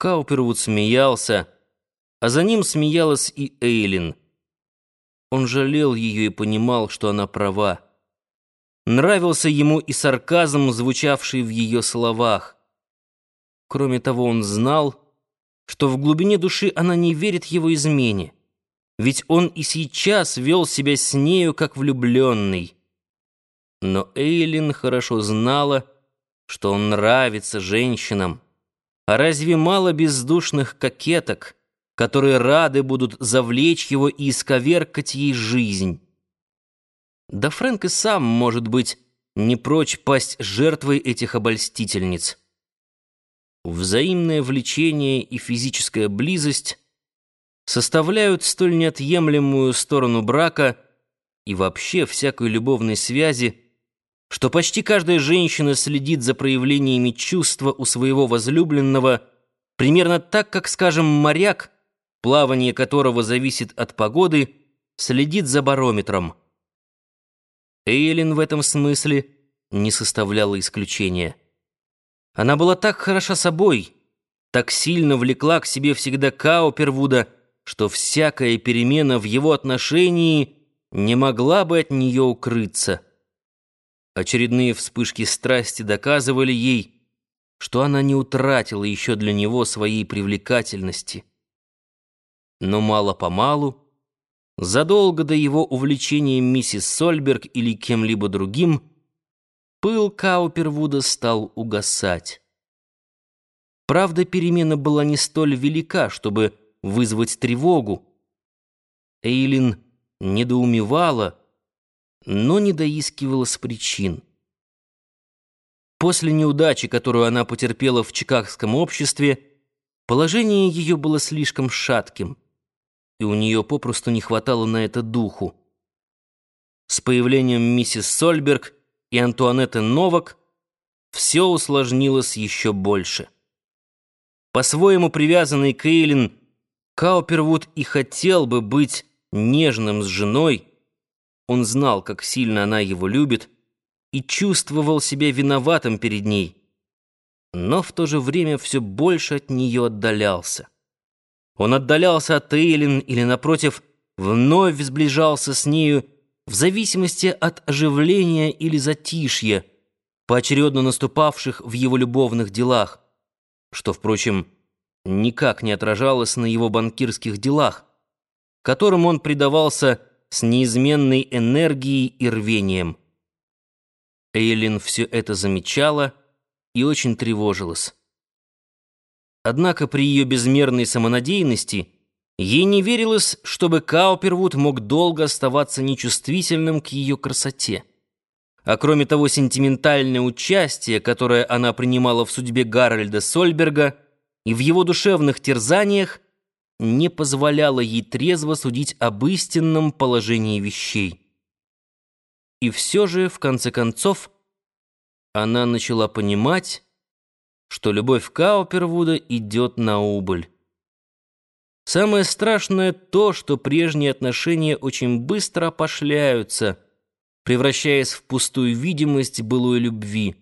Каупервуд смеялся, а за ним смеялась и Эйлин. Он жалел ее и понимал, что она права. Нравился ему и сарказм, звучавший в ее словах. Кроме того, он знал, что в глубине души она не верит его измене, ведь он и сейчас вел себя с нею как влюбленный. Но Эйлин хорошо знала, что он нравится женщинам. А разве мало бездушных кокеток, которые рады будут завлечь его и исковеркать ей жизнь? Да Фрэнк и сам, может быть, не прочь пасть жертвой этих обольстительниц. Взаимное влечение и физическая близость составляют столь неотъемлемую сторону брака и вообще всякой любовной связи, что почти каждая женщина следит за проявлениями чувства у своего возлюбленного примерно так, как, скажем, моряк, плавание которого зависит от погоды, следит за барометром. Эйлин в этом смысле не составляла исключения. Она была так хороша собой, так сильно влекла к себе всегда Каупервуда, что всякая перемена в его отношении не могла бы от нее укрыться. Очередные вспышки страсти доказывали ей, что она не утратила еще для него своей привлекательности. Но мало-помалу, задолго до его увлечения миссис Сольберг или кем-либо другим, пыл Каупервуда стал угасать. Правда, перемена была не столь велика, чтобы вызвать тревогу. Эйлин недоумевала, но не доискивалась причин. После неудачи, которую она потерпела в чикагском обществе, положение ее было слишком шатким, и у нее попросту не хватало на это духу. С появлением миссис Сольберг и Антуанетты Новак все усложнилось еще больше. По-своему привязанный к Эйлин, Каупервуд и хотел бы быть нежным с женой, он знал, как сильно она его любит, и чувствовал себя виноватым перед ней, но в то же время все больше от нее отдалялся. Он отдалялся от Эйлин или, напротив, вновь сближался с нею в зависимости от оживления или затишья, поочередно наступавших в его любовных делах, что, впрочем, никак не отражалось на его банкирских делах, которым он предавался с неизменной энергией и рвением. Эйлин все это замечала и очень тревожилась. Однако при ее безмерной самонадеянности ей не верилось, чтобы Каупервуд мог долго оставаться нечувствительным к ее красоте. А кроме того, сентиментальное участие, которое она принимала в судьбе Гарольда Сольберга и в его душевных терзаниях, не позволяло ей трезво судить об истинном положении вещей. И все же, в конце концов, она начала понимать, что любовь Каупервуда идет на убыль. Самое страшное то, что прежние отношения очень быстро опошляются, превращаясь в пустую видимость былой любви.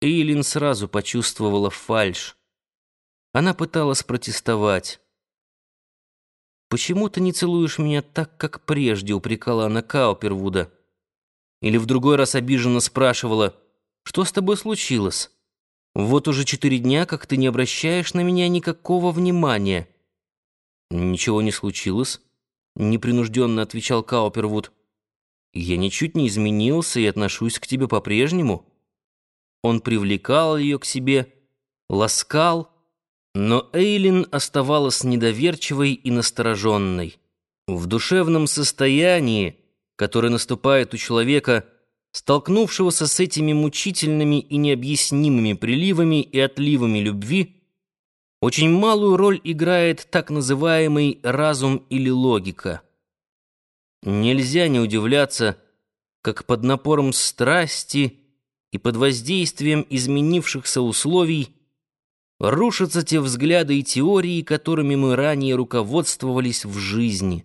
Эйлин сразу почувствовала фальшь. Она пыталась протестовать. «Почему ты не целуешь меня так, как прежде?» — упрекала она Каупервуда. Или в другой раз обиженно спрашивала, «Что с тобой случилось? Вот уже четыре дня, как ты не обращаешь на меня никакого внимания». «Ничего не случилось», — непринужденно отвечал Каупервуд. «Я ничуть не изменился и отношусь к тебе по-прежнему». Он привлекал ее к себе, ласкал, но Эйлин оставалась недоверчивой и настороженной. В душевном состоянии, которое наступает у человека, столкнувшегося с этими мучительными и необъяснимыми приливами и отливами любви, очень малую роль играет так называемый разум или логика. Нельзя не удивляться, как под напором страсти и под воздействием изменившихся условий рушатся те взгляды и теории, которыми мы ранее руководствовались в жизни.